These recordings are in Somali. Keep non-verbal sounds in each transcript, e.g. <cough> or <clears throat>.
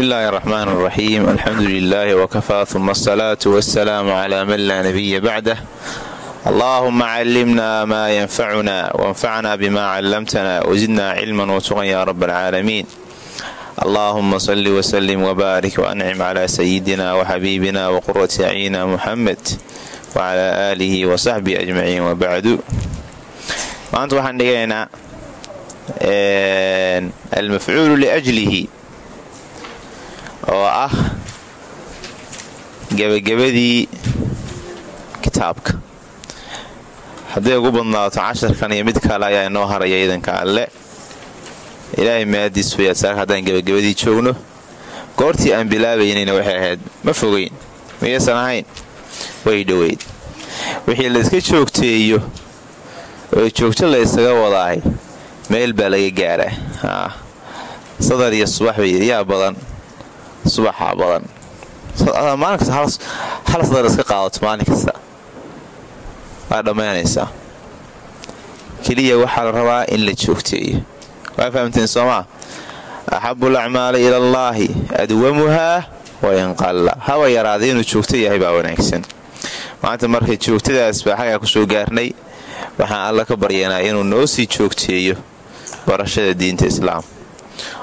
bismillahi araxmaan araxiim alxamdu lilaahi wakafaa uma asalaatu wasalaamu calaa man laa nabiya bacdah allaahuma callimna maa yanfacuna wanfacna bima callamtana wazidna cilman watuqan yaa rab alcaalamiin allaahuma salli wslim wbaarik wancim calaa sayidina waxabiibina waqurati acyina muxamed wacalaa aalihi wasaxbihi ajmaciin wabacdu maanta waxaan dhigaynaa almafcuulu liajlihi oo ah gebagabadii kitaabka. Hadday ugu badnaato casharkan iyo mid kale ayaa inoo haraya iidanka alle. Ilaahay maadiis way asaar haddaan gebagabadii joogno. Goortii aan bilaabaynayna waxay ahayd ma fogayn miyaysan ahayn way dhoweyd. Wixii layska joogteeyo oo joogto la ysaga wadaahay meel baa laga gaaraa sadar iyo subax bay yaa badan subaxaa badan. Maalin kasta hal sadar iska qaadato maalin kasta waa dhammaynaysaa keliya waxaa la rabaa in la joogteeyo waa fahamteen soomaa axabu lacmaali ila allaahi adwamuhaa wainqalla haba yaraada inuu joogto yahay baa wanaagsan. Maanta marka joogtadaas baa ku soo gaarnay. Waxaan alla ka baryanaa inuu noo sii joogteeyo barashada diinta islaam.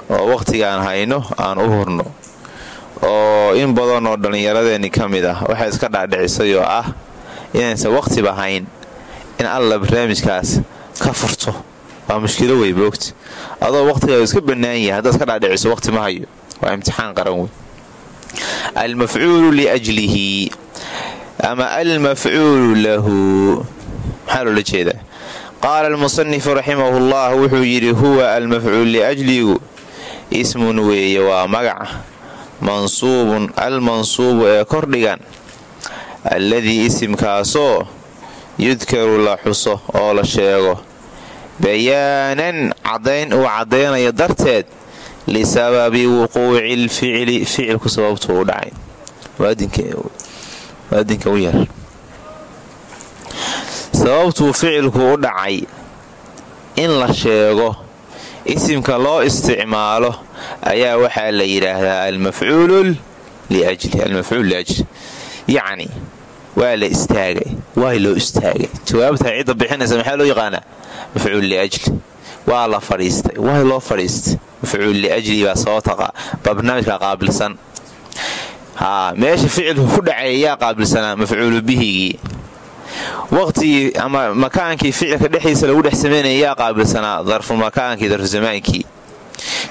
Oo wakhtigaan hayno aan u hurno oo in badan oo dhallinyaradeenni ka mid ah waxay iska dhaadhicisay oo ah inaysan wakhtiba hayn in alla barnaamijkaas ka furto. Waa mushkilo wey boogta adoo wakhtigaa iska bannaan yahay haddaad dhaadhiciso wakhti ma hayo. Waa imtixaan qaran wey almafcuulu liajlihi ama almafcuulu lahu. Maxaa loola jeedaa? Qaala almusanifu raximahu llah wuxuu yidhi huwa almafcuul liajligu ismun weeye waa magac mansuubun almansuubu ee kordhigan alladii isimkaasoo yudkaru la xuso oo la sheego. Bayaanan caddayn uu caddaynayo darteed lisababi wuquuci lficli ficilku sababtuu u dhacay. Sababtuu ficilku u dhacay in la sheego isimka loo isticmaalo ayaa waxaa la yidhaahdaa almafcuul liajli. Yacni waa la istaagay waa loo istaagay. Jawaabta cidda bixinaysa maxaa loo yaqaanaa? Mafcuul liajli. Waa la fadhiistay waa loo fadhiistay. Mafcuul liajli baa sababta barnaamijka qaabilsan. Meesha ficilku ku dhacay ayaa qaabilsanaa mafcuulu bihigii. Waqtigii ama makaankii ficilka dhexdiisa lagu dhex samaynaya yaa qaabilsanaa darfu makaankii darfu zamaankii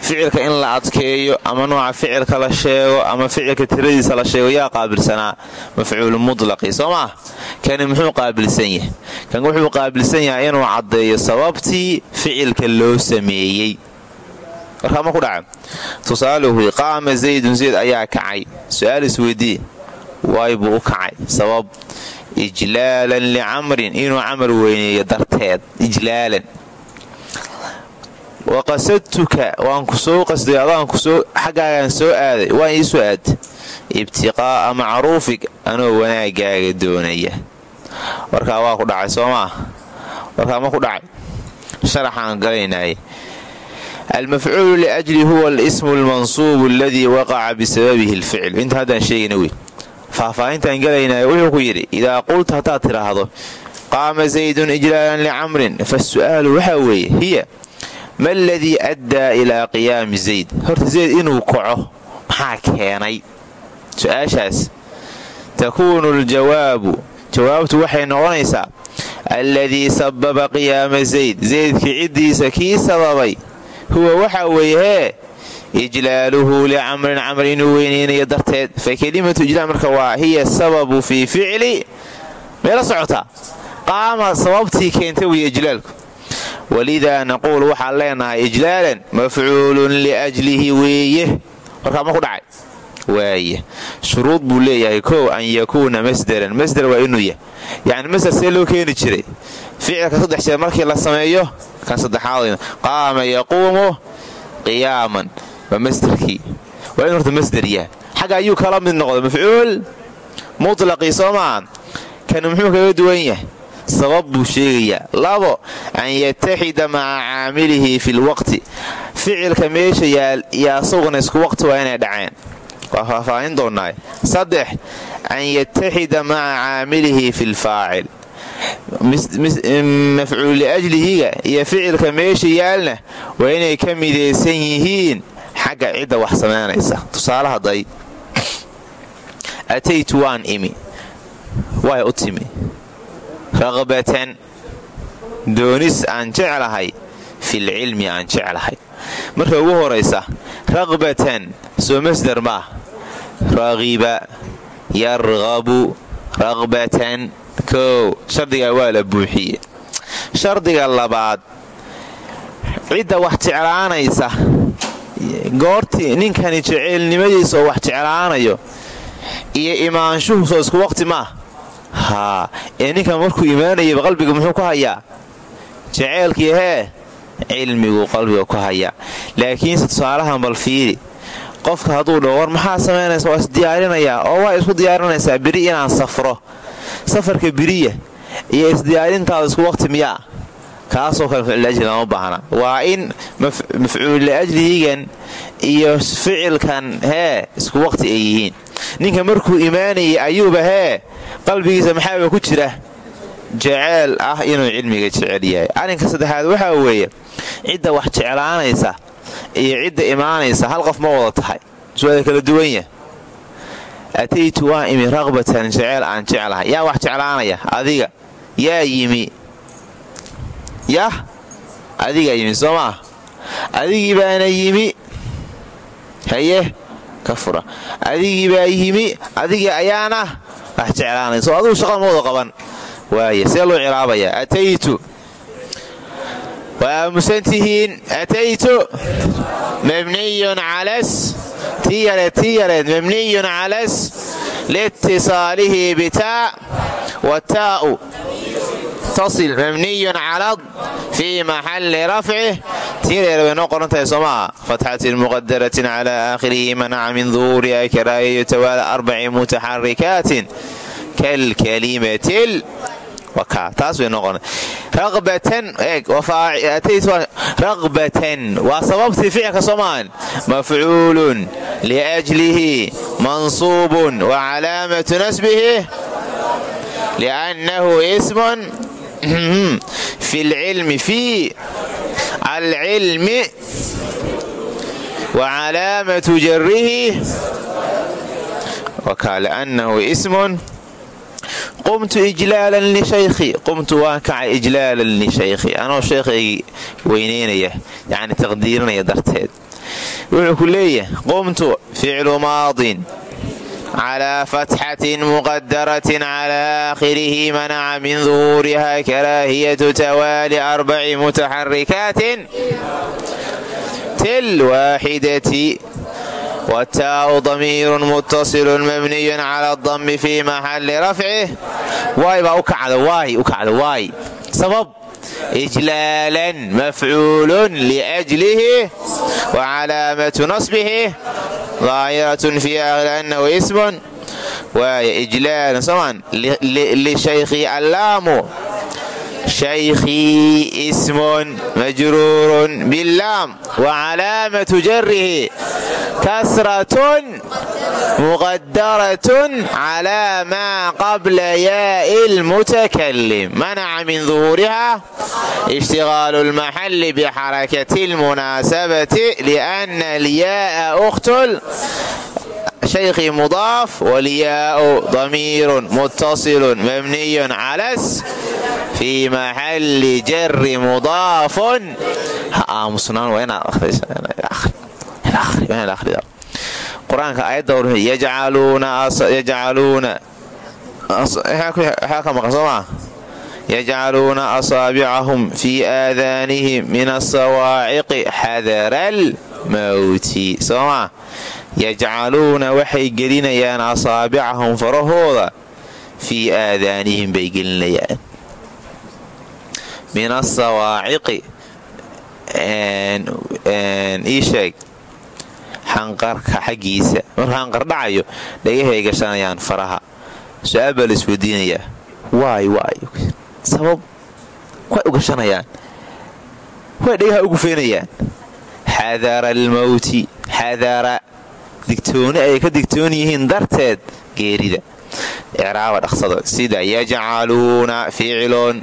ficilka in la adkeeyo ama nooca ficilka la sheego ama ficilka tiradiisa la sheego yaa qaabilsanaa mafcuulu mutlaqi soo maah kani muxuu qaabilsan yahay? Kan wuxuu qaabilsan yahay inuu caddeeyo sababtii ficilka loo sameeyey. Warkaa ma ku dhaca tusaaluhu qaama zaydun zayd ayaa kacay. Su'aal isweydii waay buu u kacay. Sabab ijlaalan licamrin inuu camar weyneeyo darteed ijlaalan wa qasadtuka waan ku soo qasday adaan xaggaagaan soo aaday waan ii soo aad ibtiqaa'a macruufig anoo wanaagaaga doonaya warkaa waa ku dhacay soo maa ma ku dhacay sharaxaan galaynaaye almafcuulu liajli huwa alismu almansuubu aladii waqaca bisababihi alficl inta haddaan sheegayna wey faahfaahintaan galaynaayo wuxuu ku yidhi idaa qulta haddaad tidhaahdo qaama zaydun ijlaalan licamrin weeye hiya ma aladii addaa ilaa qiyaami zayd? Horta zayd inuu kaco maxaa keenay? Su'aashaas. Takuunu aljawaabu. Jawaabtu waxay noqonaysaa alladii sababa qiyaama zayd. Zaydkii ciddiisa kii sababay huwa waxaa weeye hee ijlaaluhu licamrin camr inuu weyneynayo darteed. Fa kelimatu ijlaal marka waa hiya sababu fii ficli. Meela socotaa qaama sababtii keentay wiya ijlaalku walidaa naquul waxaan leenahay ijlaalan mafcuulun liajlihi weeye. Warkaa ma ku dhacay? Waaya shuruud buu leeyahay kow an yakuuna masderan masder waa inuu yahay. Yacni masder see loo keeni jiray. Ficilka saddex jeer markii la sameeyo kan saddexaad qaama yaquumu qiyaaman. Waa masderkii waa inu horta masder yahay. Xagga ayuu kala mid noqday mafcuul mutlaqii soo maa kani muxuu kaga duwan yahay sabab buu sheegayaa. Labo an yataxida maca caamilihi fi lwaqti ficilka meesha yaal iyo asaguna isku waqti waa inay dhaceen. Waa faahfaahin doonaa saddex an yataxida maca caamilihi fi lfaacil mafcuul liajlihiga iyo ficilka meesha yaalna waa inay ka midaysan yihiin. Xagga cidda wax samaynaysa. Tusaale haday ataytu waan imi. Way u timi raqbatan doonis aan jeclahay filcilmi aan jeclahay. Marka ugu horaysa raqbatan soo masdar maah raqiba yarqabu raqbatan kow. Shardigaa waa la buuxiye. Shardiga labaad cidda wax jeclaanaysa goortii ninkani jeceelnimadiisa oo wax jeclaanayo iyo imaanshuhu soo isku waqti maah haa ee ninkan markuu imaanayaba qalbiga muxuu ku hayaa? Jeceelkii hee cilmiguu qalbiga ku hayaa. Laakiinse tusaalahan bal fiiri. Qofka hadduu dhaho maxaa samaynaysa waa isdiyaarinayaa oo waa isku diyaarinaysaa beri inaan safro. Safarka biriya iyo isdiyaarintaada isku waqti miyaa kaasoo kale ficlajli lama baahna. Waa in mafcuul liajlihigan iyo ficilkan hee isku waqti ay yihiin. Ninka markuu imaanayay ayuuba hee qalbigiisa maxaaba ku jira? Jeceel ah inuu cilmiga jecel yahay. Arrinka saddexaad waxaa weeye cidda wax jeclaanaysa iyo cidda imaanaysa hal qof ma wada tahay. Suwaada kala duwanya ataytu waa imi raqbatan jeceel aan jeclahay. Yaa wax jeclaanaya? Adiga. Yaa yimi. Yah adigaa yimi soo maa adigii baana yimi. Haye ka fura. Adigii baa yimi adigii ayaana wax jeclaanay soo adugu shaqada ma wada qaban. Waaya see loo cilaabayaa ataytu. Waa aamusantihiin ataytu. Mabniyun calas. Tii yareed mabniyun calas. Liitisaalihi bitaa wataa'u tasil mabniyun calad fii maxalli rafcih tii dheer way noo qoran tahay soo maaha fatxatin muqadaratin calaa aakhirihi manaca min duhuuriha karaaya yutawaala arbaci mutaxarikaatin kalkalimatil raqbatan waa sababtii ficilka soomaan mafcuulun liajlihi mansuubun wa calaamatu nasbihi liannahu ismun fi lcilmi fi alcilmi wa calaamatu jarihi liannahu ismun. Qumtu ijlaalan lishaykhi qumtu waan kacay ijlaalan lishaykhi anoo sheekhaygii weynaynaya yacni taqdiirinaya darteed. Wuxuu ku leeyahay qumtu ficlu maadin calaa fatxatin muqadaratin calaa aakhirihi manaca min duhuuriha karaahiyatu tawaali arbaci mutaxarikaatin til waaxidati wataau damiirun muttasilun mabniyun cala adammi fii maxalli rafcih waay baa u kacda waay u kacda waay sabab ijlaalan mafcuulun liajlihi wa calaamatu nasbihi daahiratun fii ahli annahu ismun waaya ijlaalan somaan lishaykhi allaamu shaykhii ismun majruurun billaam wa calaamatu jarihi kasratun muqadaratun calaa maa qabla yaa'i lmutakalim manaca min duhuuriha ishtigaalu lmaxalli bixarakati lmunaasabati lianna alyaaa ukhtul shaykhii mudaaf walyaau damiirun muttasilun mabniyun calas fii maxalli jari mudaafun ha aamusnaan waa inaad qur'aanka aayadda waxaa ka maqan soo maa yajcaluuna asaabicahum fii aadaanihim min asawaaciqi xadaral mawti soo maa yajcaluuna waxay gelinayaan asaabicahum farahooda fii aadaanihim bay gelinayaan. Min asawaaciqi ii sheeg xanqarka xaggiisa. Markuu xanqar dhacayo dhagahay gashanayaan faraha. Su'aal baa la isweydiinayaa. Waay waay. Sabab way ugashanayaan way dhagaha ugu feenayaan. Xadara almawti xadara digtooni ay ka digtoon yihiin darteed geerida. Icraaba dhaqsada sida yajcaluuna ficilun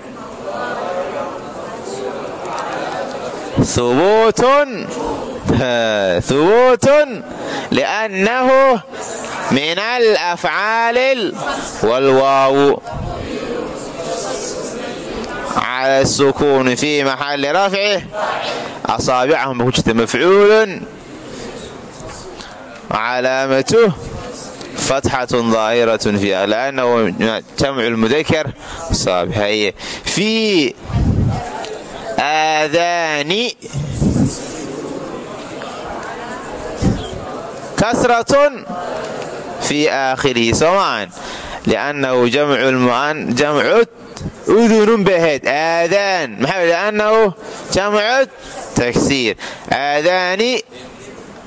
hubuutun <laughs> liannahu min alafcaali waalwaawu cala asukuuni fii maxalli rafcih asaabicahum ba ku jirta mafcuulun calaamatuh fatxatun daahiratun fiiha liannahu jamcu lmudakar saabixaye fii aadaani kasratun fii aakhirihi soo maahan liannahu jamcu udunun bay ahayd aadaan maxaa liannahu jamcu tagsiir aadaani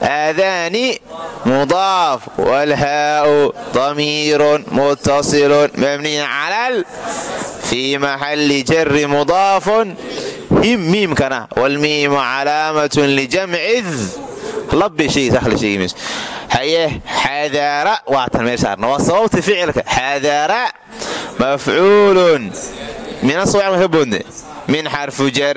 aadaani mudaaf walhaau damiirun muttasilun mabniyun calal fii maxalli jari mudaafun him miimkana walmiimu calaamatun lijamcid haye xadaara waatan meeshaarna waa sababta ficilka xadaara mafcuulun min asawaaciq ka boodne min xarfu jar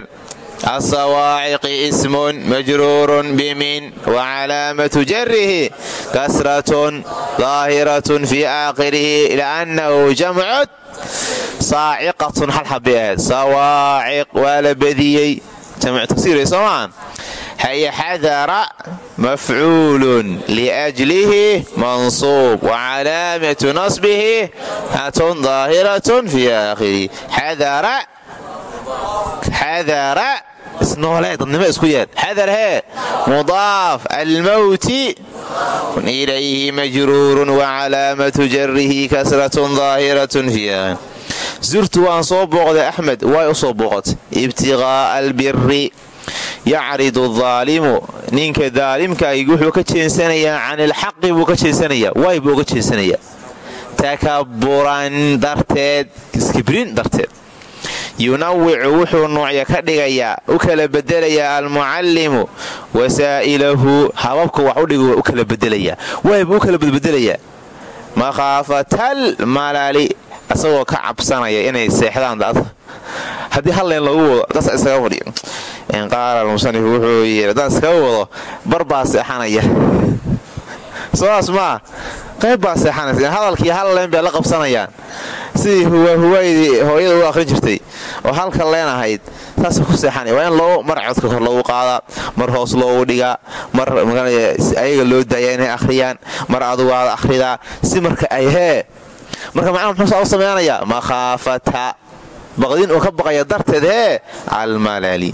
asawaaciqi ismun majruurun bimin wa calaamatu jarihi kasratun daahiratun fii aakhirihi liannahu jamcud saaciqatun hal xabbay ahayd sawaaciq waa la badiyey jamcu tagsiiray soo maan haye xadara mafcuulun liajlihi mansuub wa calaamatu nasbihi hatun daahiratun fii aakhirihi xadara isnoolee dadnimo isku yeed. Xadar hee mudaaf almawti. Ilayhi majruurun wa calaamatu jarihi kasratun daahiratun fiiha zurtu waan soo booqday axmed way u soo booqotay ibtiqaa'a albiri yacridu daalimu ninka daalimkaay wuxuu ka jeensanayaa can ilxaqi buu ka jeensanayaa. Way buu uga jeensanayaa. Takaburan darteed iskibrin darteed yunawicu wuxuu nuucya ka dhigayaa u kala bedelayaa almucallimu wasaa'ilahu hababka wax udhigu u kala bedelayaa waybu u kala badbedelayaa makhaafatal malali asagoo ka cabsanaya inay seexdaan daad. Haddii halleen lagu wado daas isaga fadhiyo qaala almusanif wuxuu yidhi haddaan iskaga wado bar baa seexanaya sodaas maa qayb baa seexanaysa hadalkii hal leen bay la qabsanayaan. Sidii huwahuwaydii hooyada u akhrin jirtay oo halka leen ahayd saasa ku seexanaya waa loo mar codka kor loogu qaadaa mar hoos loogu dhigaa mar ayaga loo daaya inay akhriyaan mar adugu aad akhridaa si marka ay hee marka macnaha muxuu saa u samaynayaa makhaafata baqdin uu ka baqaya darteed hee almalali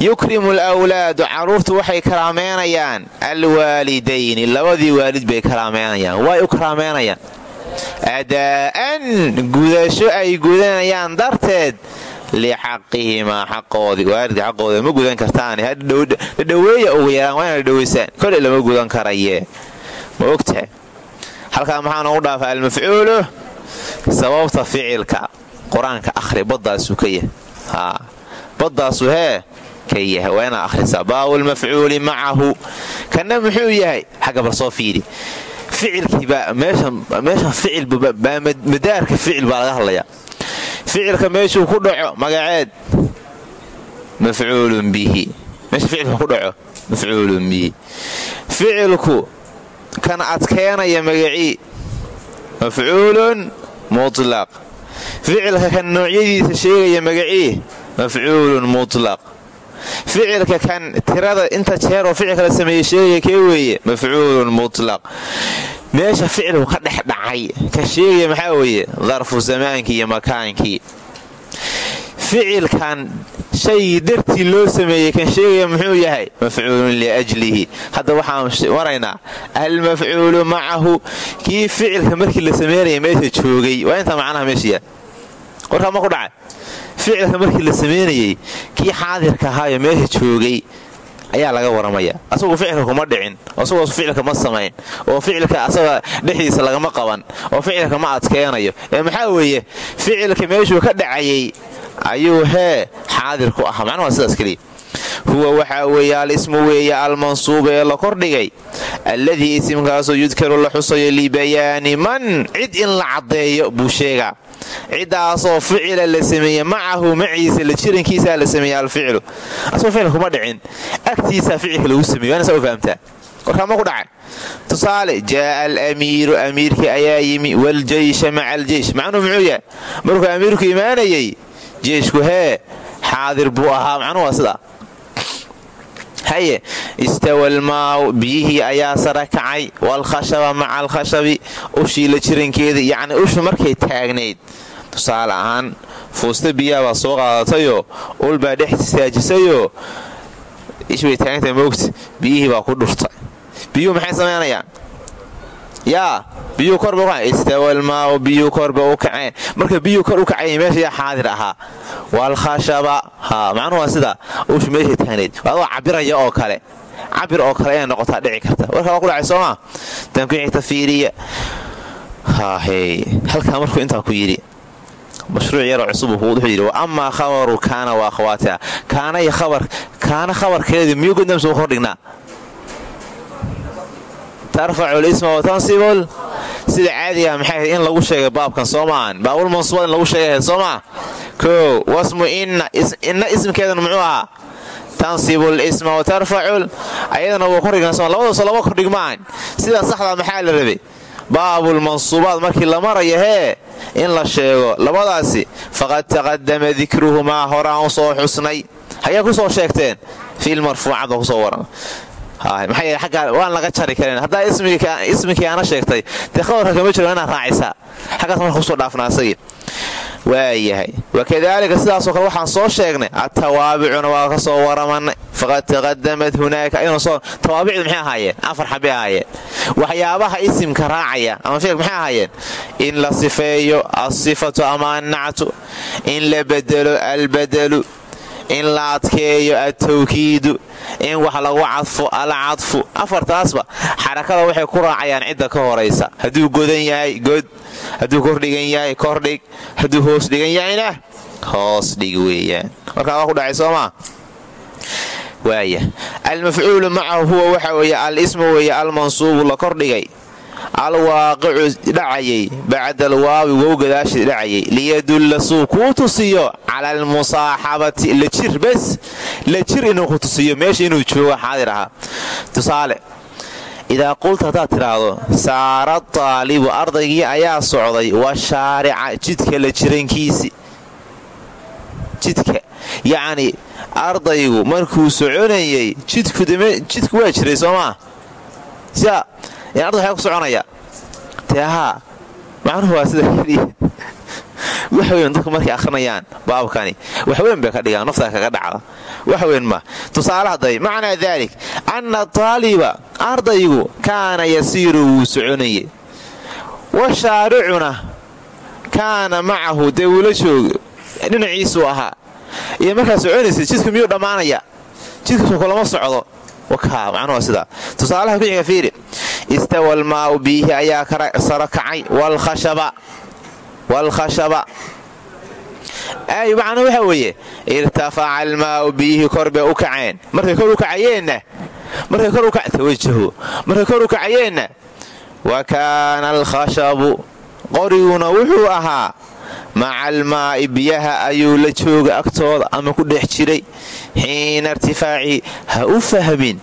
yukrimu alwlaadu carruurtu waxay karaameynayaan alwaalidayni labadii waalid bay karaameynayaan way u karaameynayaan adaa'an gudasho ay gudanayaan darteed. Lixaqihimaa xaqoodii waalidka xaqooda ma gudan kartaan dhadhaweeya ugu yaraan waa inad dhaweysaan. Koley lama gudan karaye. Ma ogtahay? Halkaa maxaa noogu dhaafa? Almafcuulu sababta ficilka qur'aanka akhri baddaasuu ka yahay baddaasu hee ka yahay waa inaad akhrisaa baabulmafcuuli macahu kana muxuu yahay xagga bal soo fiiri. Ficilkiibaa meesha ficilbaa madaarka ficil baa laga hadlayaa. Ficilka meeshuu ku dhaco magaceed mafcuulun bihi. Meesha ficilka ku dhaco mafcuulun bihi. Ficilku kan adkeenaya magacii mafcuulun mutlaq. Ficilka kan noocyadiisa sheegaya magacii mafcuulun mutlaq ficilka kan tirada inta jeeroo ficilka la sameeyey sheegaya kee weeye? Mafcuulun mutlaq. Meesha ficilku ka dhex dhacay ka sheegaya maxaa weeye? Darfu zamaankii iyo makaankii. Ficilkan shaygii dartii loo sameeyey kan sheegaya muxuu yahay? Mafcuulun liajlihi. Hadda waxaan maraynaa almafcuulu macahu. Kii ficilka markii la sameynaya meesha joogay. Waa intaa macnaha meeshayaa warkaa ma ku dhacay ficilka markii la sameynayey kii xaadirka ahaayo meesha joogay ayaa laga waramaya. Asagu ficilka kuma dhicin asagoo ficilka ma samayn oo ficilka asaga dhexdiisa lagama qaban oo ficilka ma adkeenayo. Ee maxaa weeye ficilka meeshuu ka dhacayay ayuu hee xaadir ku ahaa. Macnuhu waa sidaas keliya huwa waxaa weeye al-ismu weeye almansuuba ee la kordhigay alladii isimkaasoo yudkaru la xusayo libayaani man cid in la caddeeyo buu sheegaa. Ciddaasoo ficila la sameeye macahu maciisa la jirankiisaa la sameeye alficilu asagoo ficil kuma dhicin agtiisaa ficilka lagu sameeye waana saa u fahamtaa warkaa ma ku dhacay tusaale jaaa alamiiru amiirkii ayaa yimi waljeysha maca aljeysh macnuhu muxuu yahay? Markuu amiirku imaanayay jeeshku hee xaadir buu ahaa. Macnuhu waa sidaa haye istawalmaaw biyihii ayaa sara kacay walkhashaba maca alkhashabi ushii la jirankeeda yacni ushu markay taagnayd. Tusaale ahaan fuusta biyaha baa soo qaadatayoo ulbaa dhex istaajisayoo ishbay taagantay moogta biyihii baa ku dhurtay. Biyuhu maxay samaynayaan yaa biyuu korba u istawalmaaw biyuu korba u kaceen marka biyuu kor u kacay meesha yaa xaadir ahaa. Waalkhashaba ha macnuhu waa sidaa ushu meeshay taagnayd adoo cabiraya oo kale. Cabir oo kale inay noqotaa dhici karta. Warkaa waa ku dhacay soomaa tankiixta fiiriya hahey halkaa markuu intaa ku yidhi mashruuc yaroo cusub wuxuu yidhi wa khabaru kaana wa akhwaatiha. Kaana iyo khabar kaana khabarkeedu miyuu godamsu kordhignaa tarfacu lisma wa tansibul sida caadiga maxay in lagu sheegay baabkan soo baabul mansuubad in lagu sheegay soo maa wasmu inna inna ismkeedana muxuu ahaa tansibul isma wa tarfacul ayadana wuu kordhignaa labadaasoo laba kordhig maahan sidaa saxdaa maxaa la rabay baabul mansuubaad markii la marayo hee in la sheego labadaasi faqad taqadama dikruhumaa horaan soo xusnay hayaa ku soo sheegteen fiil marfuucad baa ku soo waran waan laga jari karin. Haddaa ismikii aana sheegtay. Dee kama jiro inaad raacisaa xaggaas marka ku soo dhaafna asagii. Waayahay. Wakadaalika sidaasoo kale waxaan soo sheegnay atawaabicuna waa ka soo waramanay faqad taqadamat hunaaka. Tawaabicdu maxay ahaayeen? Afar xabay ahaayeen. Waxyaabaha isimka raacaya ama ficil maxay ahaayeen? In la sifeeyo alsifatu ama annactu in la bedelo albadalu in la adkeeyo altawkiidu in wax lagu cadfo alcadfu afartaasba xarakada waxay ku raacayaan cidda ka horaysa. Hadduu godan yahay god. Hadduu kordhigan yahay kordhig hadduu hoos dhigan yahayna hoos dhig weeyaan. Markaa waa ku dhacay soomaa waaya. Almafcuulu macahu huwa waxa weeye al ismu weeye almansuubu la kordhigay alwaaqicu dhacayay bacda alwaawi wow gadaashii dhacayay liyadulla suu kuu tusiyo cala almusaaxabati lajir bes lajir inuu ku tusiyo meesha inuu joogo xaadir ahaa tusaale idaa qulta haddaad tidhaahdo saara taalibu ardaygii ayaa socday wa shaarica jidka la jirankiisi. Jidka yacni ardaygu markuu soconayay jidku waa jiray soo maa sida arday waxaa ku soconaya haa macnuhu waa sida keliya <laughs> wax weyn dadku markay akhrinayaan baabkani wax weyn bay ka dhigaan naftaa kaga dhacda wax weyn ma tusaale hadday macnaa daalik anna taaliba ardaygu kaana yasiiru wuu soconayay. Wa shaaricuna kaana macahu dee wuula joogo dhinaciisuu ahaa. Iyo markaa soconaysa jidku miyuu dhammaanaya jidkasu kulama socdo tusaalaha ku xiga fiiri istawa almaa'u biihi ayaa saro kacay waalkhashaba ay macnuu waxa weeye irtafaca almaa'u biyihi kor bay u kaceen markay kor u kacayeenna markay kor tawajahu markay kor u kacayeenna wa kaana alkhashabu qoriguna wuxuu ahaa maca almaa'i biyaha ayuu la jooga agtooda ama ku dhex jiray. Xiina irtifaaci ha u fahmin.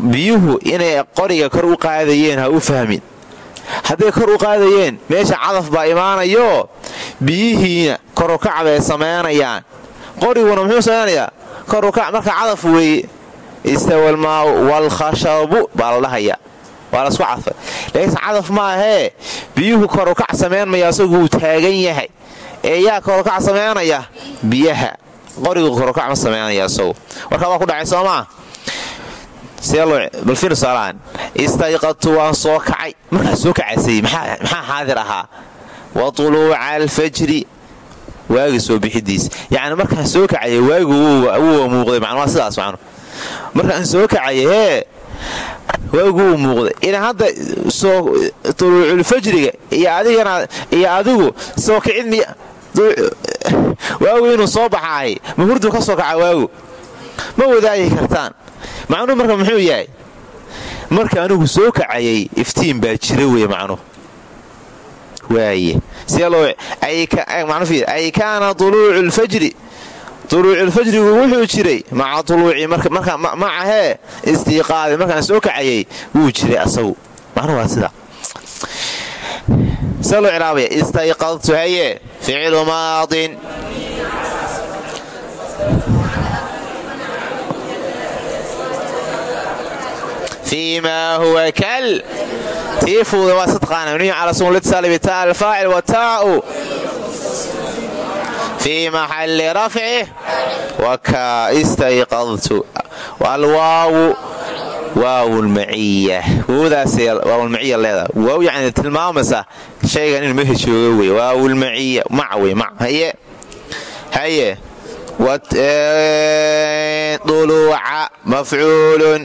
Biyuhu inay qoriga kor u qaadayeen ha u fahmin. Hadday kor u qaadayeen meesha cadaf baa imaanayoo biyihiina korukac bay samaynayaan qoriguna muxuu samaynayaa korukac marka cadaf weeye istawalmaau walkhashabu baa la dhahaya waa lasku cadfay laakiinse cadaf maahee biyuhu korukac samaynmaya asaguu taagan yahay. Ee yaa korukac samaynaya biyaha. Qorigu korukac ma samaynaya isagu warkaa waa ku dhacay soomaa balfinusaalahan istayqadtu waan soo kacay. Markaa soo kacaysay maxaa xaadir ahaa? Wa tuluuca alfajri. Waagi soo bixidiis. Yacni markaa soo kacaya waagu wuwa muuqday macnuha sidaas macnu markaan soo kacaya hee waaguu muuqday. Inaan hadda tuluuculfajriga iyo adigu soo kicid waagu inuu soo baxaahay ma hurdu ka soo kaca waagu? Ma wadaagi kartaan. Macnuhu marka muxuu yahay? Marka anigu soo kacayay iftiin baa jira wey macnuhu waaye ay kaana uluucu lfajri uluuculfajrigu wuxuu jiray maca uluuci maca hee istiiqaadi markaan soo kacayay wuu jiray asagu istayqadtu haye ficilu maadin huwa kal tii fuuda waa sadqaana mabniyu cala sunlitsal bitaa alfaacil wataa'u fii maxalli rafcih waka istayqadtu alwaawu waawlmaciya wowdaasay waawlmaciya leedaha waaw yacni tilmaamaysa shaygan inuu meesha jooga wey waawlmaciya mac wey mac haye haye duluuca mafcuulun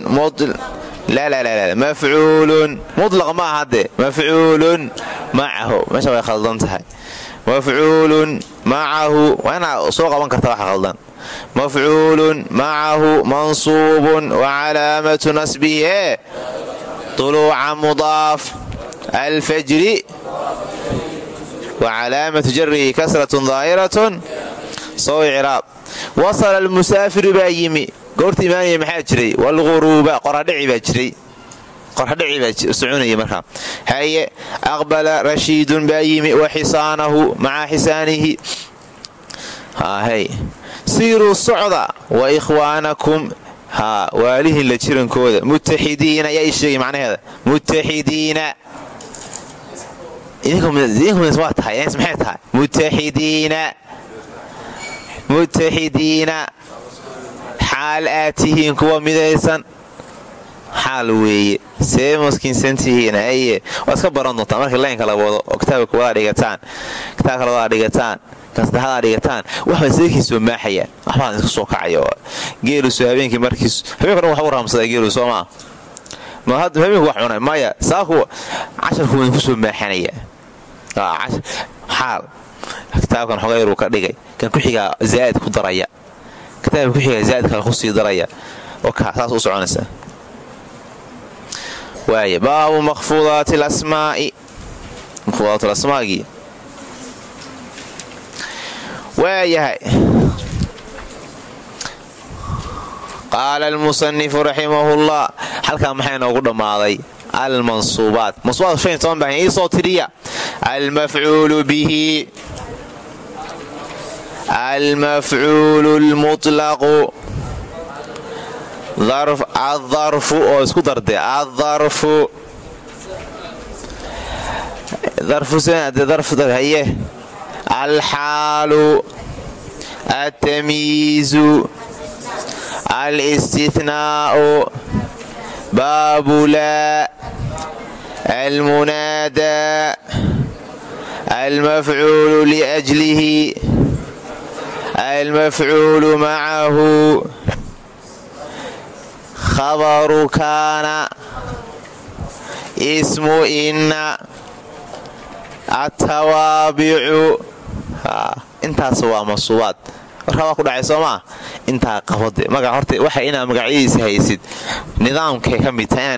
mafcuulun mutlaq ma aha dee mafcuulun macahu meesha way khaldan tahay mafcuulun macahu waa soo qaban karta waxa khaldan mafcuulun macahu mansuubun wacalaamatu nasbihi ee duluuca mudaaf alfajri wacalaamatu jarihi kasratun daahiratun sow icraab wasala almusaafiru baa yimi goorta imaanaya maxaa jiray walquruuba qoradhici baa jiray qoradhici baa soconaya markaa. Haye aqbala rashiidun baa yimi wa xisaanahu maca xisaanihi hay siiruu socda wa ikhwaanakum. Haa waalihin la jirankooda. Muttaxidiina ayaa ii sheegay macnaheeda. Muttaxidiina. Waa tahay maxay tahay. Muttaxidiina. Muttaxidiina. Xaal aad kuwa midaysan xaal weeye. See maskiinsantihiin aye waad iska baran doontaa markii laynka la wado oo kitaabka dhigataan. Kitaabka la wada dhigataan. Kasaddexadaa dhigataan. Waxbaa seekii soo maaxayaan. Waxbaa isku soo kacaya geeluso habeenkii markiis habeenka dhan waxbu raamsadaa geelu maa ma hadda habeenku wax cunay. Maya saaku casharku wayn ku soo maaxanaya. Xaal. Kitaabkan xogayruu ka dhigay. Kan ku xigaa zaa'id ku daraya. Kitaabka ku xigaa zaa'id kale ku sii daraya. Saas u soconaysa baabu makhfuudaati alasmaa'i. Makhfuudaatulasmaagii waayahay qaala almusanifu raximahullah. Halkaa maxaa inoogu dhammaaday? Almansuubaat. Mansuubaat iisoo tiriya. Almafcuulu bihi. Almafcuulu lmutlaqu adarfu oo isku darde adarfu haye. Alxaalu altamyiizu alistihnaa'u baabulaa almunaadaa almafcuulu liajlihi almafcuulu macahu khabaru kaana ismu inna. Atawaabicu intaas waa masuubaad warkaa ku dhacay soo maa intaa qabode maga horta waxa inaa magacyadiisa haysid. Nidaamkay ka mid tahay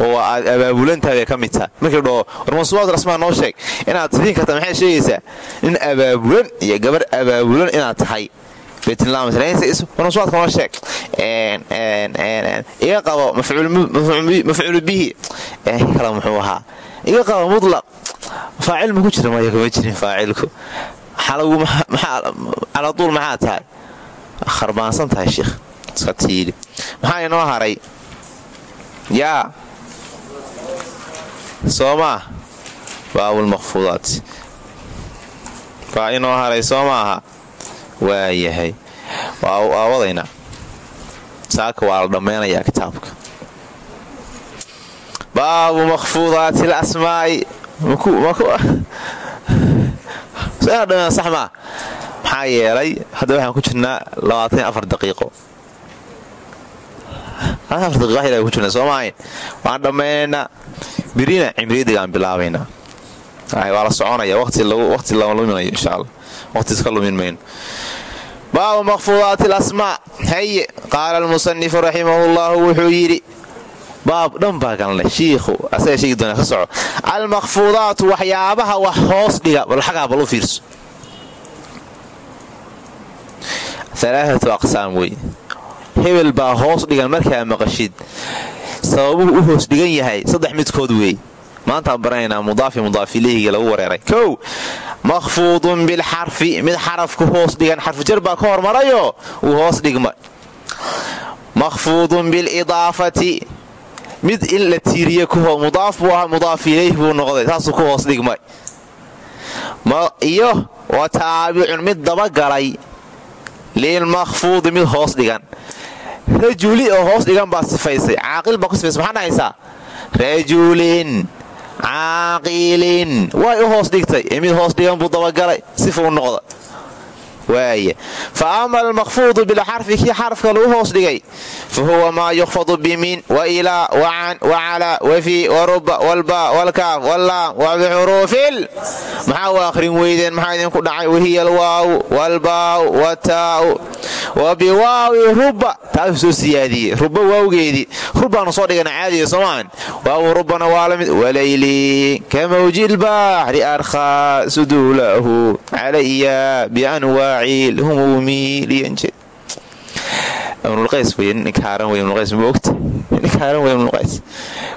oo aad abaabulantaabay ka mid tahay markii dhoo war noo sheeg. Inaad tirin karta maxay sheegaysaa? Nin abaabulan iyo gabar abaabulan inaad tahay iga qabo mafcuulu bihi. Kale muxuu ahaa. Iga qabo mutlaq. Faacil ma ku jira maya kuma jirin faacilku. Cala duul maxaa tahay? Kharbaansan tahay sheikh. Iska maxaa inoo haray? Yaa. Soo maa baabulmaqfuudaat baa inoo haray soo waayahay. Waa wadaynaa saaka waa la dhammaynayaa kitaabka. Baabu makfuudaati lasmaa'i <laughs> sax maa maxaa yeelay hadda waxaan ku jirnaa daqiiqo. Ku jirna soomaahayn waan dhammaynaynaa birina cimriyadigaan bilaabaynaa waa la soconaya. Waqti lama luminayo insha alla waqti iska lumin mayno baabu makfuudaati alasmaa haye qaala almusanifu raximahu llahu wuxuu yidhi baab dhan baa galnay shiikhu asaga sheegi doona ka soco. Almakfuudaatu waxyaabaha wax hoos dhiga bal xagaa bal u fiirso. Alaaatu aqsaam wey hebel baa hoos dhigan markaa maqashid sababuhu u hoos dhigan yahay saddex midkood weey maantaan baranaynaa mudaafi mudaafileyhiga lagu wareeray. Kow makhfuudun bilxarfi mid xarafku hoos dhigan xarfujar baa ka hormarayo uu hoos dhigma makhfuudun bilidaafati mid in la tiiriye mudaaf buu ahaa mudaaf ilayh buu noqday saasuu ku hoos dhigmay. Iyo wa taabicun mid dabagalay lilmakhfuudi mid hoos dhigan. Rajuli oo hoos dhigan baa sifaysay caaqil baa ku sifaysa maxaa dhahaysaa? Rajulin caaqilin. Way u hoos dhigtay. Ee mid hoos dhigan buu dabagalay. Sifuu noqda. waaya fa ama almakfuudu bilxarfi kii xarafka lagu hoos dhigay fa huwa maa yukfadu bimin wailaa wacan wacala wafi waruba walba walkaaf wallaam wabixuruufil maxaa u akhrin weydeen? Maxaa idinku dhacay? Wahiya alwaawu walbaaw wataa'u wa biwaawi ruba taasuu soo siyaadiyey ruba waawgeedii. Rubaanu soo dhigana caadiya soomaan waawu rubana waa la mid. Walayli ka mawji lbaxri arkhaa suduulahu calaya bianwaa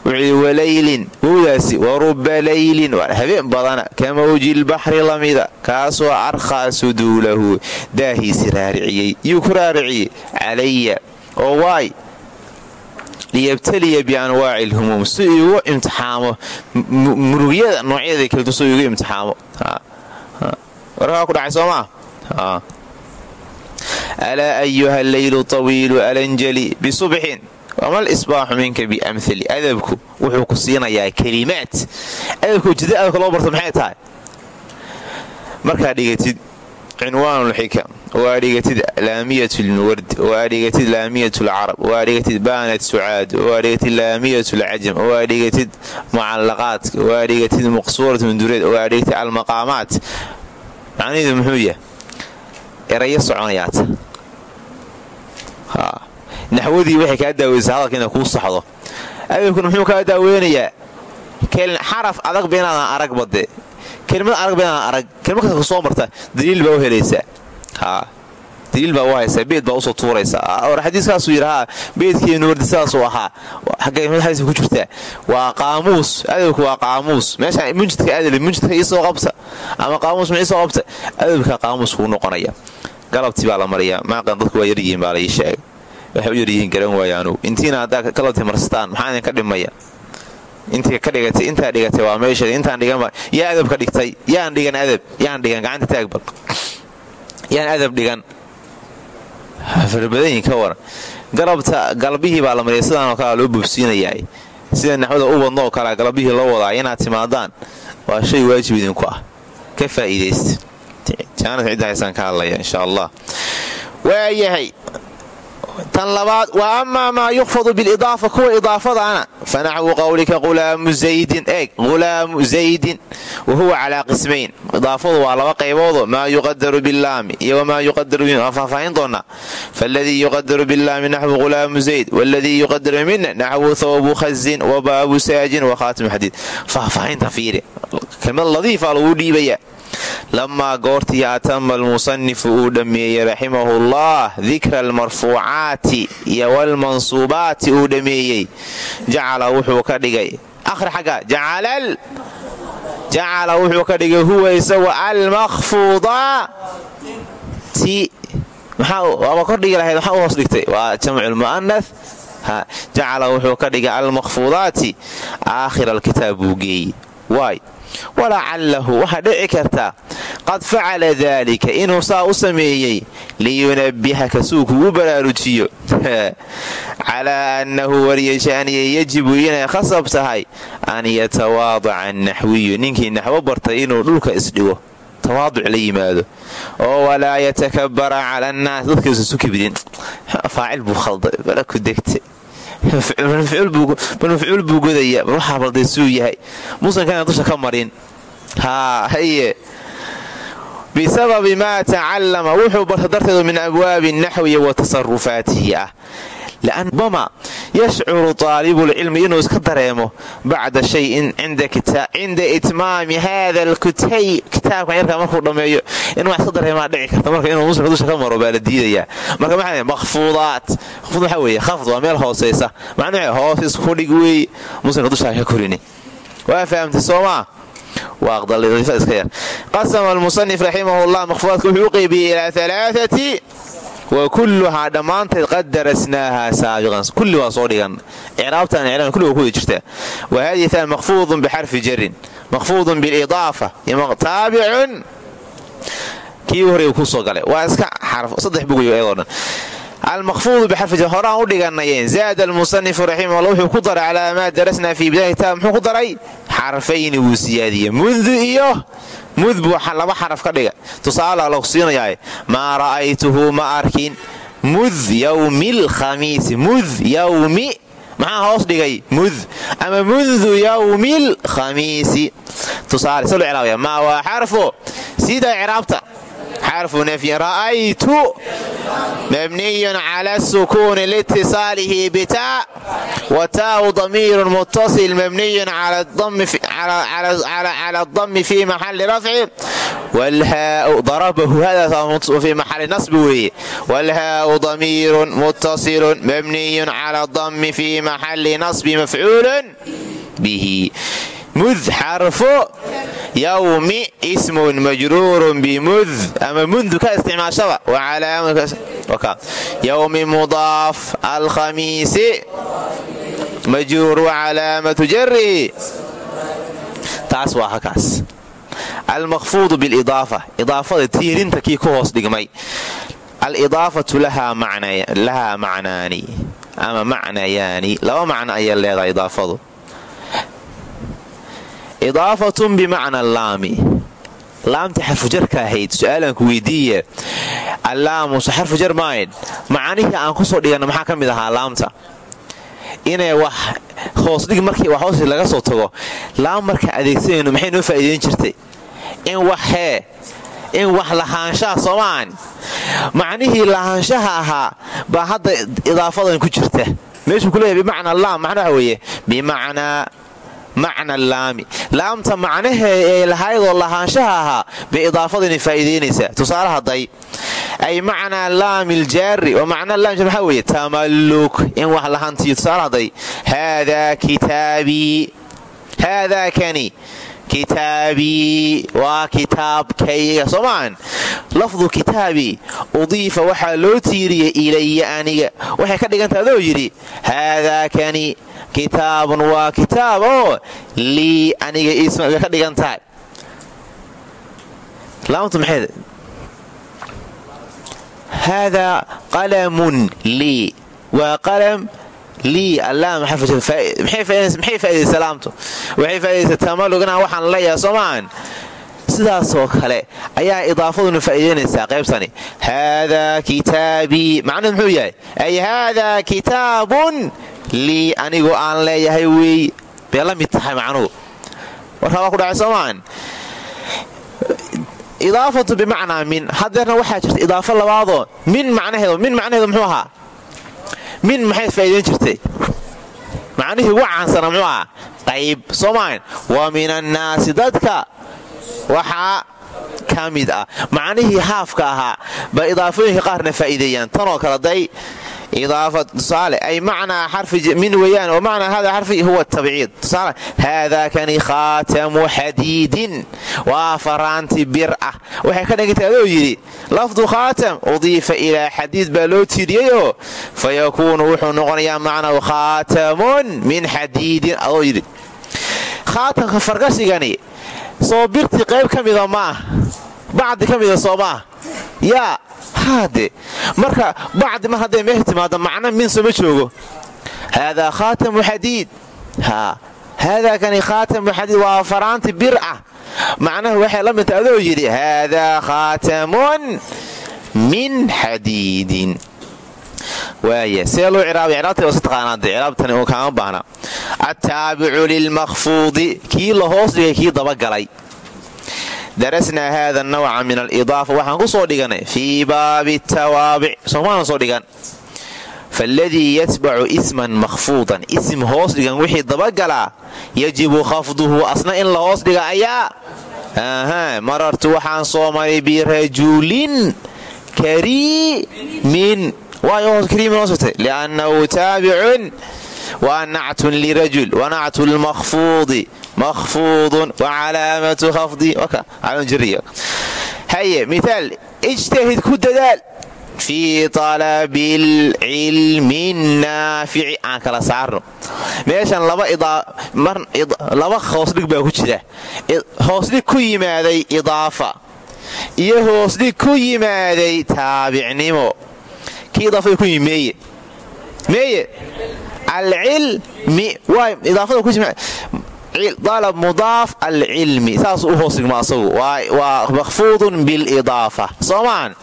walaylin wowdaasi waruba laylin habeen badana ka mawji lbaxri lamida kaasoo arkhaa suduulahu daahiisi raariciyey yuu ku raariciyey calaya oo waay liyabtaliya bianwaaci lhumuum si igu imtixaamo murugyada noocyada kaledu si igu imtixaamo warkaa ku dhacay soomaa alaa ayuha leylu tawiilu alanjali bisubxin wamal isbaaxu minka biamhali adabku wuxuu ku siinayaa kelimaad adabka ujeeda adabka loo barto maxay tahay markaad dhigatid cinwaanulxikam waa dhigatid laamiyat lmuwardi waa dhigatid laamiyat lcarab waa dhigatid baanat sucaad waa dhigatid laamiyat lcajam waa dhigatid mucallaqaadka waa dhigatid maqsuurat mundureed waa dhigatid almaqaamaat macnihiidu muxuu yahay erayo soconayaata naxwadii waxay kaa daaweysaa hadalka inay kuu saxdo adabkuna muxuu kaa daaweynayaa xaraf adagba inaadan arag bade. Kelimad adagba inaadan arag. Kelima kasta ku soo marta daliil baa u helaysaa daliil baa u haysaa beed baa u soo tuuraysaa or xadiiskaasuu yidhi haa beedkiinu wardi sidaasuu ahaa. Xaggeemadaxadiisa ku jirtaa waa qaamuus. Adabku waa qaamuus. Meesha munjidka adali munjidka iisoo qabta. Ama qaamuus ma iisoo qabta. Adabka qaamuus kuu noqonaya. Galabtii baa la mariyaa. Maaqan dadku waa yaryihiin baa laii sheegay. Waxay u yaryihiin garan waaya anugu intiina haddaa galabtii marstaan maxaa idinka dhimaya? Intaa dhigatay waa meesheeda intaan dhiganba yaa adabka dhigtay. Yaan dhigan adab. Yaan dhigan gacanta taagbal yaan adab dhigan farabadayin ka waran galabta galbihii baa la mariya sidaanoo kalea loo bubsiinayaa sida naxwada u wadno oo kalea galbihii loo wadaa inaad timaadaan waa shay waajib idinku ah. Ka faa'iidaysta jaanad cidda haysaan ka hadlaya insha allah. Waayahay tan labaad wa amaa maa yukfadu bilidaafa kuwa idaafadaana. Fa naxwu qowlika qulaamu zaydin eeg zaydin wa huwa calaa qismayn. Idaafadu waa laba qayboodo maa yuqadaru billaami iyo wamaa yuqadaru min waan faahfaahin doonaa faladii yuqadaru billaami naxwu qulaamu zayd waladii yuqadaru mina naxwu thawbu khazin wa baabu saajin wa khaatimu xadiid. Faahfaahinta fiiri kelmad ladiifaa lagu dhiibaya lamaa goortii atama almusanifu uu dhammeeyey raximahullah dikra almarfuucaati iyo walmansuubaati uu dhammeeyey jacala wuxuu ka dhigay. Jacala wuxuu ka dhigay huwa isagu almakhfuudaati waaba kordhigi lahayd maxaa u hoos dhigtay? Waa jamculmu'anath jacala wuxuu ka dhigay almakhfuudaati. Aakhira alkitaab buu geeyey. Waay walacalahu waxaa dhici karta qad facala daalika inuu saa u sameeyey liyunabbihaka suu kugu baraarujiyo. calaa annahu waryashaaniye yajibu inay khasab tahay an yatawaadaca annaxwiyu ninkii naxwo bartay inuu dhulka isdhigo tawaaduc la yimaado oo walaa yatakabara cala annaas dadkaisu su kibrin faacil mafcuul buu godaya waxaa balday suu yahay musanka dusha ka marin haye bisababi maa tacallama wuxuu barta darteedu min abwaabi naxwi wa tasarufaatihi ah lianbama yashcuru taalibulcilmi inuu iska dareemo bacda shayin cinda itmaami hada kitaabkan yarkaa markuu dhammeeyo inuu wax iska dareemaa dhici karta marka inuu muslimka dusha ka maro baa la diidayaa marka maxaa makhfuudaat makhfuud waxaa weeye khafd waa meel hoosaysa macnuhu hoos isku dhig weeye muslimka dushaa ka korini waa fahamtay soomaa qasama almusanif raximahullah makhfuudaadka wuxuu u qeybiyey ilaa alaaati wa kulluhaa dhammaanteed qad darasnaaha saabiqan kulli waa soo dhigan. Icraabtaan icraab kulli waa ku wada jirtaa wa hadihi thaan makhfuudun bixarfi jarin makhfuudun bilidaafa taabicun kii horey ku soo galay. Waa iska saddex bugayo ayadoo dhan. Almaqfuudu bixarfi jar horaan u dhiganayeen. Zaada almusanifu raximahullah wuxuu ku daray calaa maa darasnaa fii bidaya kitaab ku daray? Xarfayni wuu mundu iyo mud buu laba xaraf ka dhiga. Tusaala lagu siinayaa maa ra'aytuhu ma arkin. Mud yawmi lkhamiisi mud yawmi maxaa hoos dhigay? Mud ama mundu yawmi lkhamiisi tusaale salo cilaabaya maa xarfo sida nafyin ra'aytu mabniyun cala sukuuni liitisaalihi bitaa wa taau damiirun muttasil mabniyun cala adami fi maxali rafci darabahu hadaas fi maxali nasbi weeye wlhaau damiirun muttasilun mabniyun cala dami fi maxali nasbi mafcuulun bihi mud xarfo yawmi ismun majruurun bimud ama mundu ka isticmaashaba yawmi mudaaf alkhamiisi majruur wacalaamatu jari taas waa halkaas almaqfuudu bilidaafa idaafada tiirinta kii ku hoos dhigmay alidaafatu lahaa macnaani ama macnayaani laba macno ayay leedahay idaafadu idaafatun bimacna laami laamta xarfujarka ahayd su'aalaan ku weydiiye. Allaamusu xarfujar maayn macnihii aan ku soo dhiganna maxaa ka mid ahaa laamta? Inay wax hoosdhig markii wax hoos laga soo tago. Laam marka adeegsanayno maxay noo faa'iidayn jirtay? In wax hee in wax lahaanshaha soomaan macnihii lahaanshaha ahaa baa hadda idaafadan ku jirta. Meeshuu kuleeyahay bimacnaa laam macna waxa weeye? Bimacnaa macna laami. Laamta macnahee ee lahaydoo lahaanshaha ahaa bay idaafadani faa'iidaynaysaa tusaale hadday ay macnaa laamiljaari oo macnaa laamjar maxaa weeye? Tamalluk in wax lahantiyo tusaale haadaakani kitaabii waa kitaabkayga soo maahan lafdu kitaabii udiifa waxaa loo tiiriyey ilaya aniga waxay ka dhigantaha adoo yidhi haadaakani kitaabun waa kitaab oo lii aniga isma bay ka dhigan tahay haadaa qalamun tamalugna waxaan leeyahay soomaan sidaasoo kale ayaa idaafaduna faa'iidaynaysaa qaybtani haadaa kitaabii macnuhu muxuu yahay? Ay haadaa kitaabun lii anigu aan leeyahay weey bay la mid tahay macnuhu. Warkaa ku dhacay soomaan idaafatu bimacnaa min hadeerna waxaa jirta idaafo labaadoo min macnaheedu min macnaheedu muxuu ahaa min maxay faa'iidayn jirtay? Macnihii ugu caansana muxuu ahaa? Qayb soomaan wa min annaasi dadka. Waxaa ka mid ah. Macnihii haafka ahaa ba idaafooyinka qaarna faa'iideeyaan. Tanoo kale day ay macnaa xarfi min weyaan oo macnaa hada xarfi huwa tabciid tusaale haadaakani khaatamu xadiidin waa faraanti bir ah waxay ka dhigantay adoo yidhi lafdu khaatam udiifa ilaa xadiid baa loo tiiriyeyoo fa yakuunu wuxuu noqonayaa macnahu khaatamun min xadiidin adoo yidhi khaatamka fargashigani soo birtii qayb ka mida maah bacdi ka mida soo yaa haade. Marka bacdi mar hadday meesha timaado macna min sooma joogo. Haadaa khaatamu xadiid haadaa kani khaatamu xadiid waa faraanti bir ah. Macnaha la midta adoo yidhi haadaa khaatamun min xadiidin waaya see loo ciraabay ciraabta wasa taqaanaade ciraabtani uu kaama baahna. Attaabicu lilmakfuudi kii la hoos dhigay kii dabagalay darasnaa haada nawca min alidaafa. Waxaan ku soo dhiganay fii baabi tawaabic soomaanan soo dhigan? Faladii yatbacu isman makhfuudan. Ism hoos dhigan wixii dabagalaa yajibu khafduhu. Asna in la hoos dhiga ayaa marartu waxaan soo maray birajulin kariimin. Liannahu taabicun wa nactun lirajul wanactu lmakhfuudi makhfuudun wacalaamatu khafdi haye miaal ijtahid ku dadaal fii talabi lcilmi naafici aan kala saarno meeshan laba hoosdhig baa ku jira hoosdhig ku yimaaday idaafa iyo hoosdhig ku yimaaday taabicnimo kii idaafada ku yimi meeye alcilmi idaafada dalab mudaaf alcilmi saas u hoos dhigma asagu waa makhfuudun bilidaafa soo maahan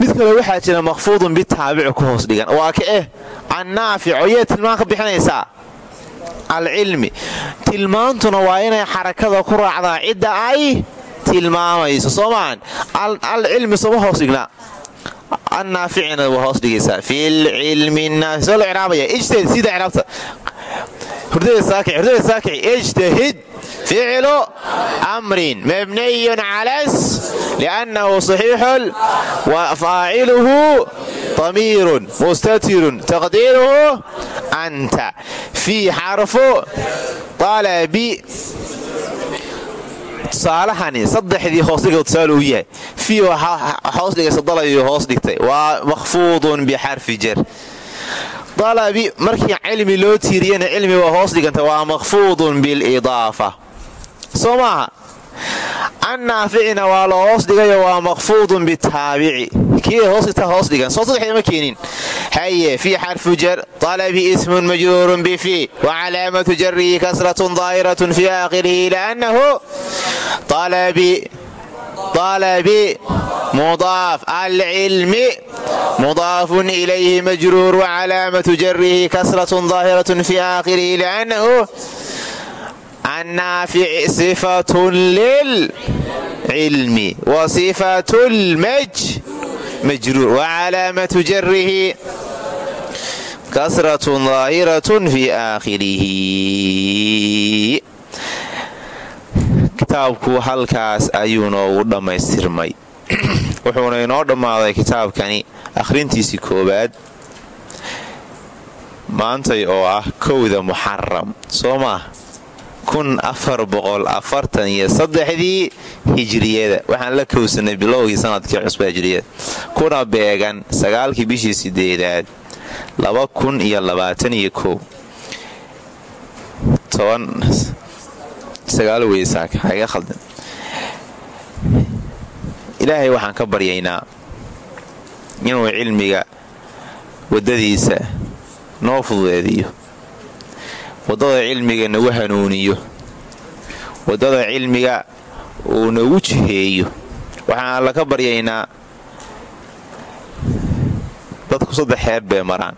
mid kale waxaa jira makhfuudun bitaabici ku hoos dhigan waa ka eh annaafico yee tilmaan ka bixinaysaa alcilmi tilmaantuna waa inay xarakada ku raacdaa cidda ay tilmaamayso soo maahan alcilmi sooma hoos dhignaa ijtahid ficlu amrin mabniyun calas liannahu saxiixun wa faaciluhu damiirun mustatirun taqdiiruhu anta. Fii xarfu alabi tusaalahani saddexdii hoosdhiga tusaale uu yahay. Fii hoos dhigaysa dalabiu hoos dhigtay. Waa makhfuudun bixarfi jar dalabi markii cilmi loo tiiriyana cilmi waa hoos dhiganta waa makhfuudun bilidaafa soo maaha annaaficina waa loo hoos dhigayo waa makhfuudun bitaabici kii hoosdhigta hoos dhigan soo saddexda ma keenin haye fii xarfu jar alabi ismun majruurun bifii wa calaamatu jarihi kasratun daahiratun fii aakhirihi liannahu alabi mudaafun ilayhi majruur wa calaamatu jarihi kasratun daahiratun fii aakhirihi liannahu annaafici sifatun lilcilmi wa sifatu lmajruur wa calaamatu jarihi kasratun daahiratun fii aakhirihi kitaabku halkaas ayuu noogu dhammaystirmay. <clears throat> Wuxuuna inoo dhammaaday kitaabkani akhrintiisii koowaad. Maantay oo ah kowda muxaram soo maah kun afar boqol afartan iyo saddexdii hijriyada. Waxaan la kowsanay bilowgii sannadkii cusba hijriyada. Kuna beegan sagaalkii bishii sideedaad laba kun iyo labaatan iyo kow sagaal weysaaka haga khaldan ilaahay waxaan ka baryaynaa inuu cilmiga waddadiisa noo fududeediyo waddada cilmiga nagu hanuuniyo waddada cilmiga uu nagu jiheeyo. Waxaan alla ka baryaynaa dadku saddex heer bay maraan.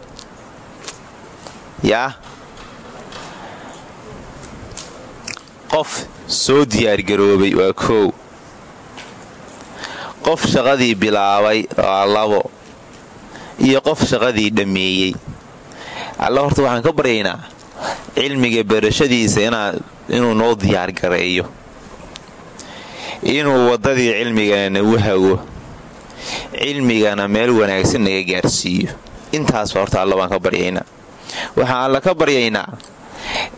Yaa qof soo diyaargaroobay waa koow qof shaqadii bilaabay waa labo iyo qof shaqadii dhammeeyey. Alla horta waxaan ka baryaynaa cilmiga barashadiisa inuu noo diyaargareeyo inuu waddadii cilmigana nagu hago. Cilmigana meel wanaagsan naga gaarsiiyo. Intaasba horta alla baan ka baryaynaa. Waxaan alla ka baryaynaa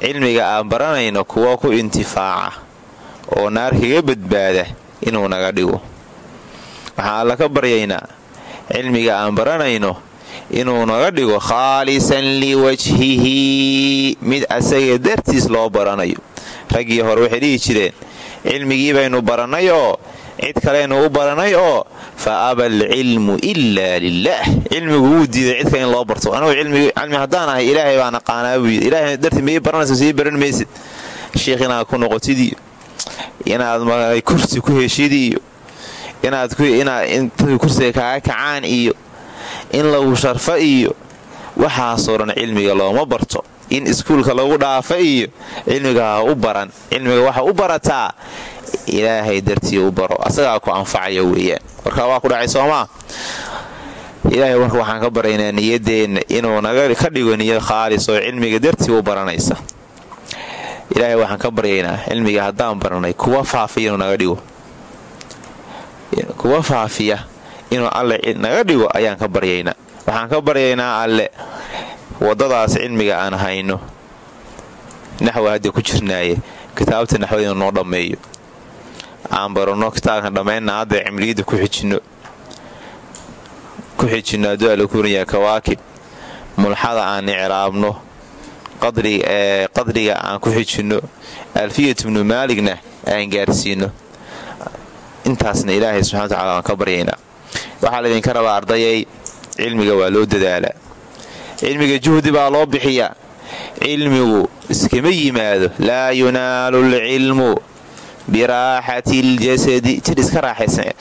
cilmiga aan baranayno kuwa ku intifaaca oo naar kaga badbaada inuu naga dhigo. Waxaan alla ka baryaynaa cilmiga aan baranayno inuu naga dhigo khaalisan liwajhihi mid asaga dartiis loo baranayo. Raggii hore waxay dhihi jireen cilmigii baynu barannay oo cid kaleynu u baranay oo fa aba alcilmu ilaa lilaah cilmigu wuu diiday cidka in loo barto. Anugu cilmi haddaan ahay ilaahay baa naqaanaa buu ilahay dartii mii baranaysa sii baran maysid. Shiikh ku noqotid iyo inaad kursi ku heshid iyo inaad kursiga kaaga kacaan iyo in lagu sharfa iyo waxaasoo dhan cilmiga looma barto. In iskuulka lagu dhaafa iyo cilmiga u baran. Cilmiga waxa u barataa ilaahay dartii u baro. Asagaa ku anfacaya weeyaan. Warkaa waa ku dhacay soomaa? Ilaahay marka waxaan ka baraynaa niyadeenna inuu naga ka dhigo niyad khaalis oo cilmiga dartii u baranaysa. Ilaahay waxaan ka baryaynaa cilmiga haddaan baranay kuwa faafiya inuu naga dhigo. Kuwa faafiya inuu alle naga dhigo ayaan ka baryaynaa. Waxaan ka baryaynaa alle wadadaas cilmiga aan hayno. Naxwa hadda ku jirnaaye. Kitaabta naxwada inuu noo dhammeeyo aan baranno kitaabkan dhammaynna hadda cimriyadda ku xijinno ku xijinno hadduu alla kurinyaa kawaakib. Mulxada aan icraabno. Qadriga aan ku xijinno alfiyat ibnu maaligna aan gaarsiino. Intaasna ilaahay subxana wa tacala aan ka baryaynaa waxaa laydinka rabaa ardayay cilmiga waa loo dadaalaa cilmiga juhdi baa loo bixiyaa. Cilmigu iskama yimaado. Laa yunaalu lcilmu biraaxati ljasadi jir iska raaxaysan.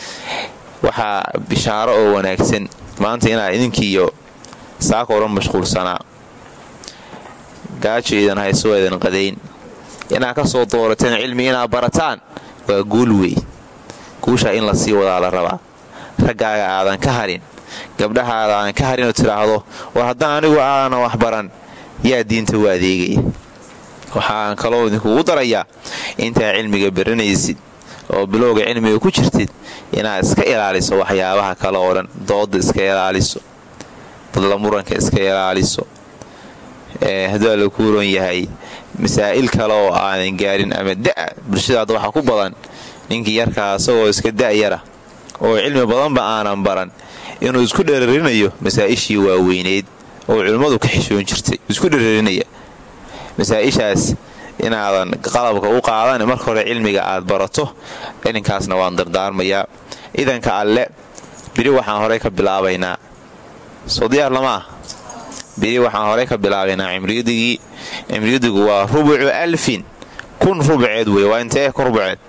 Waxaa bishaaro oo wanaagsan. Maanta inaa idinkiiyo saaka odhan mashquulsanaa. Gaajaydan hayso eedan qadayn. Inaad ka soo doorateen cilmi inaad barataan waa guul wey guushaa in la sii wadaa la rabaa. Raggaaga aadan ka harin. Gabdhahaada aadan ka harin oo tidhaahdo war haddaan anigu aadan wax baran. Yaa diinta u adeegaya waxaan kaloo idinkugu darayaa intaa cilmiga baranaysid oo bilowga cilmiga ku jirtid inaad iska ilaaliso waxyaabaha kale oo dhan dooda iska ilaaliso dadla muranka iska ilaaliso hadduu alla kuuron yahay masaa'il kale oo aadan gaarin ama da'a bulshadaada waxaa ku badan ninkii yarkaa isagoo iska da'yara oo cilmi badanba aanan baran inuu isku dherarinayo masaa'ishii waaweyneyd oo culimmadu ka xishoon jirtay isku dherarinaya masaa'ishaas inaadan qalabka u qaadan. Marka hore cilmiga aad barato ininkaasna waan dardaarmayaa. Idanka alle biri waxaan horey ka bilaabaynaa. Soo diyaar lamaah biri waxaan horey ka bilaabaynaa cimriyadigii cimriyadigu waa rubucu alfin. Kun rubuceed wey waa intee rubuceed?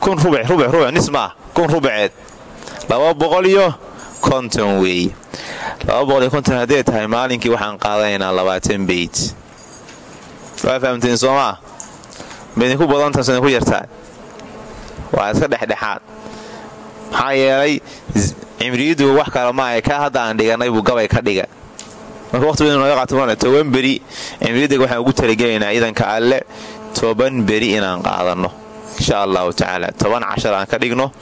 Kun maah kun rubuceed. Laba boqol iyo konton weeye. Laba boqol iyo konton haddee tahay maalinkii waxaan qaadanaynaa labaatan beyt waa fahamteen soomaa ma? Idinku badantaas idinku yartaa waa iska dhexdhexaad. Maxaa yeelay cimriyadu wax kale maaha ka hadda aan dhiganay buu gabay ka dhiga. Marka waqtigeenu naga qaatoma toban beri cimriyadiga waxaan ugu talagelaynaa idanka alle toban beri inaan qaadanno insha allahu tacaala. Toban cashar aan ka dhigno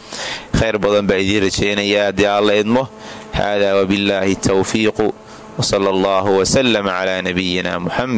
khayr badan baa idiin rajeynayaa haddii alla idmo. Haadaa wabillaahi tawfiiqu wsala allahu wslama calaa nabiyina muxamed